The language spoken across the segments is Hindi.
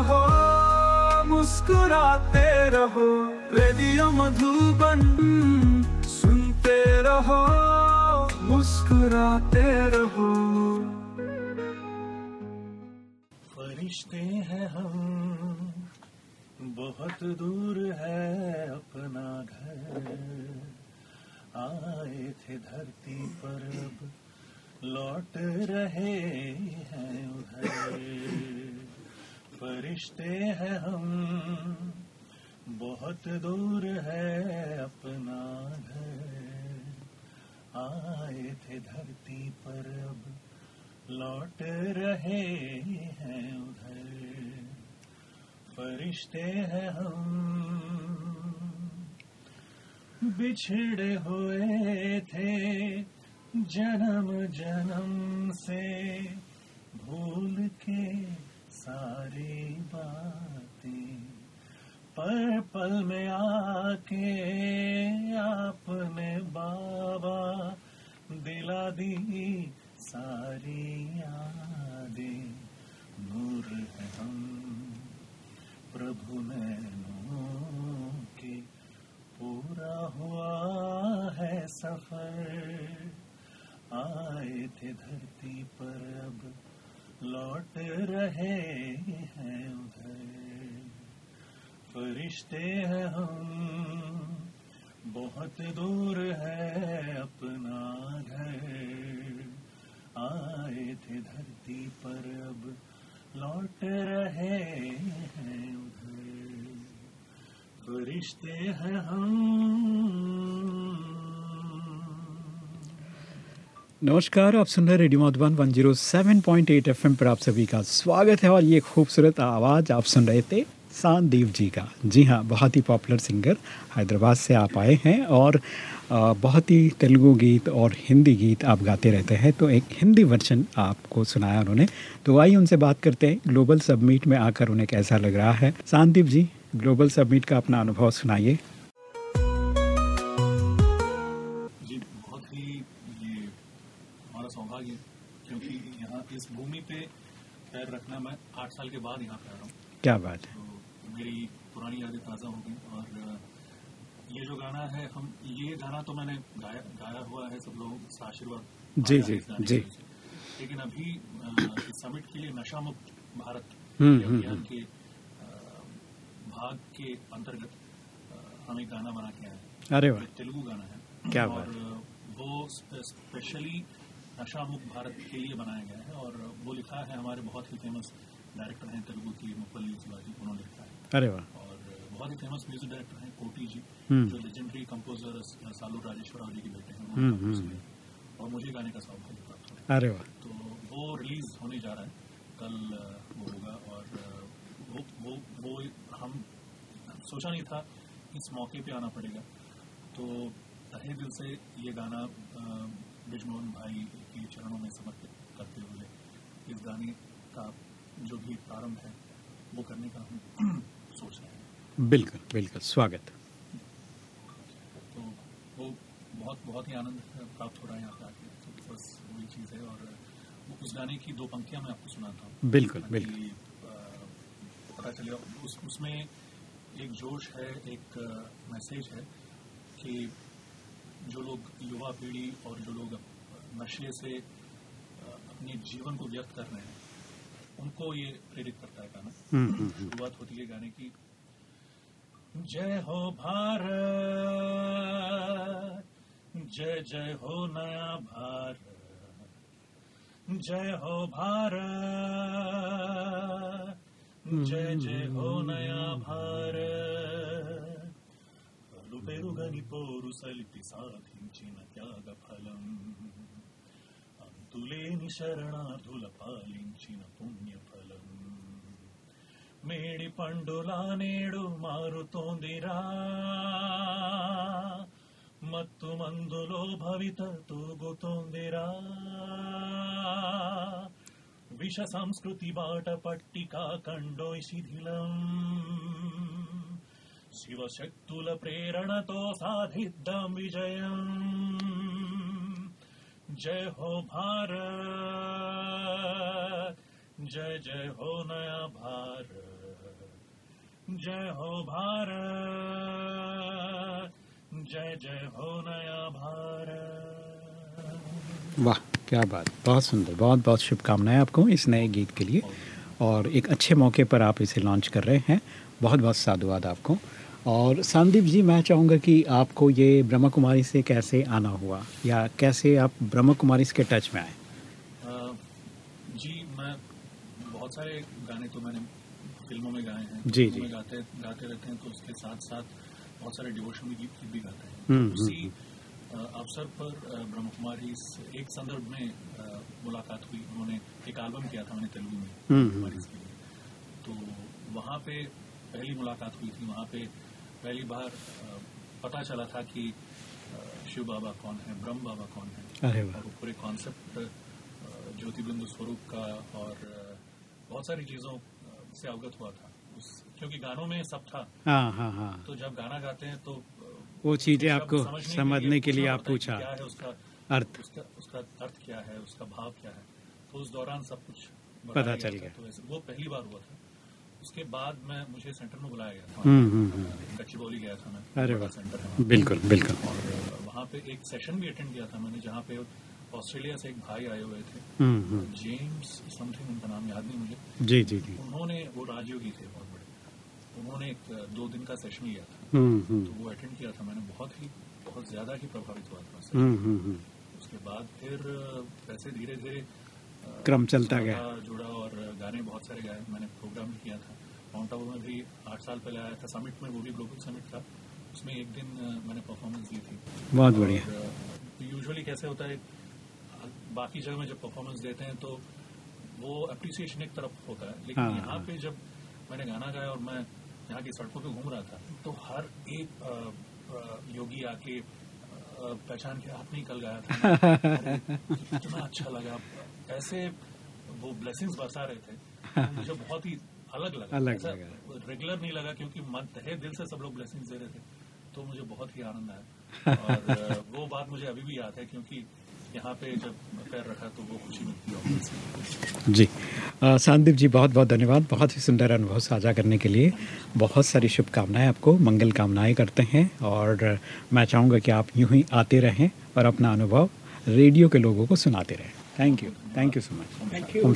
रहो, मुस्कुराते रहो, रेडियो मधुबन सुनते रहो, मुस्कुराते रहो। फरिश्ते हैं हम, बहुत दूर है अपना घर। आए थे धरती पर, अब लौट रहे हैं उधर। फरिश्ते हैं हम। बहुत दूर है अपना घर। आए थे धरती पर, अब लौट रहे हैं उधर। फरिश्ते हैं हम। बिछड़े हुए थे जन्म जन्म से, भूल के सारी बातें पर पल में आके आपने बाबा दिला दी सारी यादें। नूर है हम प्रभु नैनों के। पूरा हुआ है सफ़र, आए थे धरती पर अब लौट रहे हैं उधर। फरिश्ते हैं हम, बहुत दूर है अपना घर। आए थे धरती पर, अब लौट रहे हैं उधर। फरिश्ते हैं हम नमस्कार, आप सुन रहे रेडियो मधुबन 107.8 एफएम पर आप सभी का स्वागत है और ये खूबसूरत आवाज़ आप सुन रहे थे सांदीप जी का। जी हाँ बहुत ही पॉपुलर सिंगर हैदराबाद से आप आए हैं और बहुत ही तेलुगु गीत और हिंदी गीत आप गाते रहते हैं तो एक हिंदी वर्जन आपको सुनाया उन्होंने। तो आइए उनसे बात करते हैं। ग्लोबल सबमिट में आकर उन्हें कैसा लग रहा है? सांदीप जी ग्लोबल सबमिट का अपना अनुभव सुनाइए। सौभाग्य क्योंकि यहाँ इस भूमि पे पैर रखना मैं आठ साल के बाद यहाँ पे आ रहा हूँ। क्या बात है। तो मेरी पुरानी यादें ताज़ा हो गई और ये जो गाना है हम ये गाना तो मैंने गाया गाया हुआ है सब लोगों से आशीर्वाद। जी, जी, जी। लेकिन अभी इस समिट के लिए नशा मुक्त भारत हम्म, के हम्म, अभियान के भाग के अंतर्गत हम एक गाना बना के आए हैं। अरे तेलुगु गाना है। क्या और बात। वो स्पे- स्पेशली नशा मुक्त भारत के लिए बनाया गया है और वो लिखा है हमारे बहुत ही फ़ेमस डायरेक्टर हैं तेलुगु की मुपल्ली शिवाजी उन्होंने लिखा है। अरे वाह। और बहुत ही फ़ेमस म्यूज़िक डायरेक्टर हैं कोटी जी हम्म। जो लेजेंडरी कंपोजर सालू राजेश्वर जी के बेटे हैं हम्म, हम्म। और मुझे गाने का सौभाग्य प्राप्त हुआ अरे वाह। तो वो रिलीज़ होने जा रहा है कल वो होगा और वो वो वो हम सोचा नहीं था इस मौके पे आना पड़ेगा। तो तहे दिल से ये गाना ब्रिजमोहन भाई के चरणों में समर्पित करते हुए इस गाने का जो भी प्रारंभ है वो करने का हम सोच रहे हैं। बिल्कुल बिल्कुल स्वागत। तो वो बहुत बहुत ही आनंद प्राप्त हो रहा है यहाँ पे आके। तो बस वही चीज़ है और वो उस गाने की दो पंक्तियाँ मैं आपको सुनाता हूँ। बिल्कुल, बिल्कुल। पता चले उस उसमें एक जोश है एक मैसेज है कि जो लोग युवा पीढ़ी और जो लोग नशे से अपने जीवन को व्यक्त कर रहे हैं उनको ये प्रेरित करता है गाना। हम्म, हम्म, हम्म। शुरुआत होती है गाने की जय हो भारत जय जय हो नया भारत जय हो भारत जय जय हो नया भारत। लुपेरु गनिपो సలిపి సాధించిన త్యాగ ఫలం అంతులేని శరణార్థుల పాలించిన పుణ్యఫలం మేడి పండులా నేడు మారుతోందిరా మత్తు మందులో భవిత తూగుతోందిరా విష సంస్కృతి బాట పట్టి కాకండోయ్ శిథిలం శివశక్తుల ప్రేరణతో సాధిద్దాం విజయం जय हो भारत जय जय हो नया भारत जय हो भारत जय जय हो नया भारत वाह क्या बात बहुत सुंदर बहुत बहुत शुभकामनाएं आपको इस नए गीत के लिए और एक अच्छे मौके पर आप इसे लॉन्च कर रहे हैं। बहुत बहुत साधुवाद आपको। और संदीप जी मैं चाहूँगा कि आपको ये ब्रह्मा कुमारी से कैसे आना हुआ? या कैसे आप ब्रह्मा कुमारी के टच में आए? जी मैं बहुत सारे गाने तो मैंने फ़िल्मों में गाए हैं। जी, जी। गाते गाते रहते हैं तो उसके साथ साथ बहुत सारे डिवोशनल गीत भी गाते हैं। हम्म, उसी अ, अवसर पर ब्रह्म कुमारी एक संदर्भ में मुलाकात हुई। उन्होंने एक एल्बम किया था मैंने तेलुगु में हम्म, के लिए। तो वहाँ पे पहली मुलाकात हुई थी। वहाँ पे पहली बार पता चला था कि शिव बाबा कौन है ब्रह्म बाबा कौन है। और वो पूरे कॉन्सेप्ट ज्योतिबिंदु स्वरूप का और बहुत सारी चीज़ों से अवगत हुआ था। उस क्योंकि गानों में सब था। हाँ हाँ हाँ। तो जब गाना गाते हैं तो वो चीज़ें आपको समझने के लिए आप पूछा। है अर्थ। उसका उसका अर्थ क्या है उसका भाव क्या है? तो उस दौरान सब कुछ पता चल गया। तो वो पहली बार हुआ था। उसके बाद मैं मुझे सेंटर में बुलाया गया था। हम्म, हम्म, हम्म। गच्चीबौली गया था मैं। अरे वाह। सेंटर बिल्कुल बिल्कुल। वहाँ पे एक सेशन भी अटेंड किया था मैंने जहाँ पे ऑस्ट्रेलिया से एक भाई आए हुए थे। हम्म, हम्म। जेम्स समथिंग उनका नाम याद नहीं मुझे। जी जी जी। उन्होंने वो राजयोगी थे बहुत। उन्होंने एक दो दिन का सेशन लिया था। हम्म, तो हम्म, वो अटेंड किया था। मैंने बहुत ही बहुत ज़्यादा ही प्रभावित हुआ था हम्म। उसके बाद फिर वैसे धीरे धीरे क्रम चलता गया। जुड़ा और गाने बहुत सारे गाए। मैंने प्रोग्राम भी किया था। माउंट आबू में भी आठ साल पहले आया था। समिट में वो भी ग्लोबल समिट था। उसमें एक दिन मैंने परफॉर्मेंस दी थी। बहुत बढ़िया। यूजुअली कैसे होता है बाकी जगह में जब परफॉर्मेंस देते हैं तो वो अप्रिसिएशन एक तरफ़ होता है। लेकिन हाँ, यहाँ हाँ। पे जब मैंने गाना गाया और मैं यहाँ की सड़कों पे घूम रहा था तो हर एक योगी आके पहचान के आपने कल गाया था। इतना अच्छा लगा। ऐसे वो ब्लेसिंग्स बरसा रहे थे मुझे बहुत ही अलग लगा। अलग लगा। रेगुलर नहीं लगा क्योंकि मन तहे दिल से सब लोग ब्लेसिंग्स दे रहे थे तो मुझे बहुत ही आनंद आया। और वो बात मुझे अभी भी याद है क्योंकि यहाँ पे जब पैर रखा तो वो खुशी मिलती है जी। संदीप जी बहुत बहुत धन्यवाद। बहुत ही सुंदर अनुभव साझा करने के लिए। बहुत सारी शुभकामनाएँ आपको। मंगल कामनाएँ करते हैं और मैं चाहूँगा कि आप यूँ ही आते रहें और अपना अनुभव रेडियो के लोगों को सुनाते रहें। Thank you thank you so much thank Om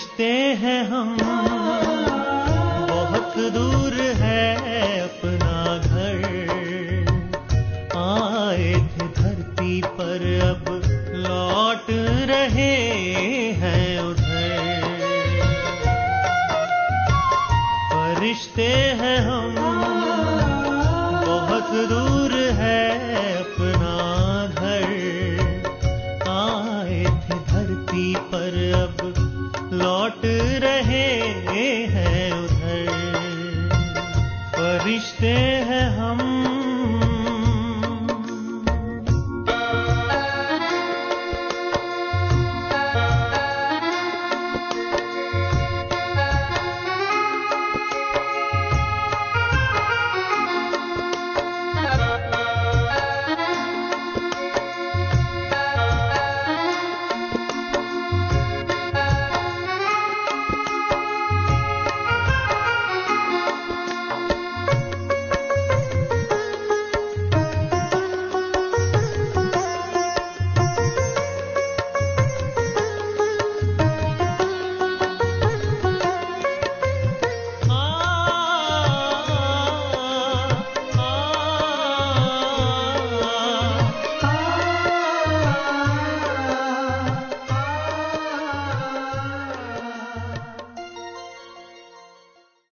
Shanti फरिश्ते हैं हम। बहुत दूर है अपना घर। आए थे धरती पर, अब लौट रहे हैं उधर। फरिश्ते हैं हम। बहुत दूर है अपना हैं हम।